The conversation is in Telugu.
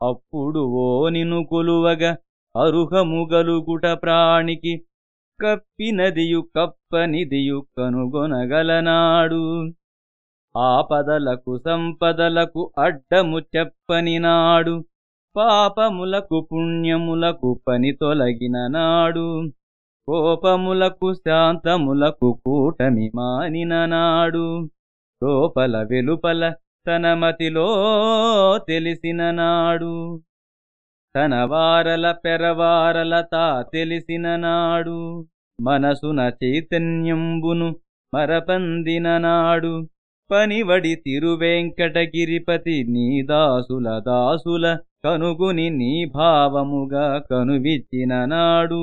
అప్పుడు ఓ నిను కొలువగ అరుహముగలుగుట ప్రాణికి కప్పినదియు కప్పనిదియు కనుగొనగలనాడు. ఆపదలకు సంపదలకు అడ్డము చెప్పని నాడు పాపములకు పుణ్యములకు పని తొలగిన నాడు కోపములకు శాంతములకు కూటమి మానిన నాడు. లోపల వెలుపల తన మతిలో తెలిసిన నాడు తన వారల పెరవారల తా తెలిసిన నాడు మనసున చైతన్యంబును మరపందిన నాడు పనివడి తిరువెంకటగిరిపతి నీ దాసుల దాసుల కనుగుని నీ భావముగా కనువిచ్చిన నాడు.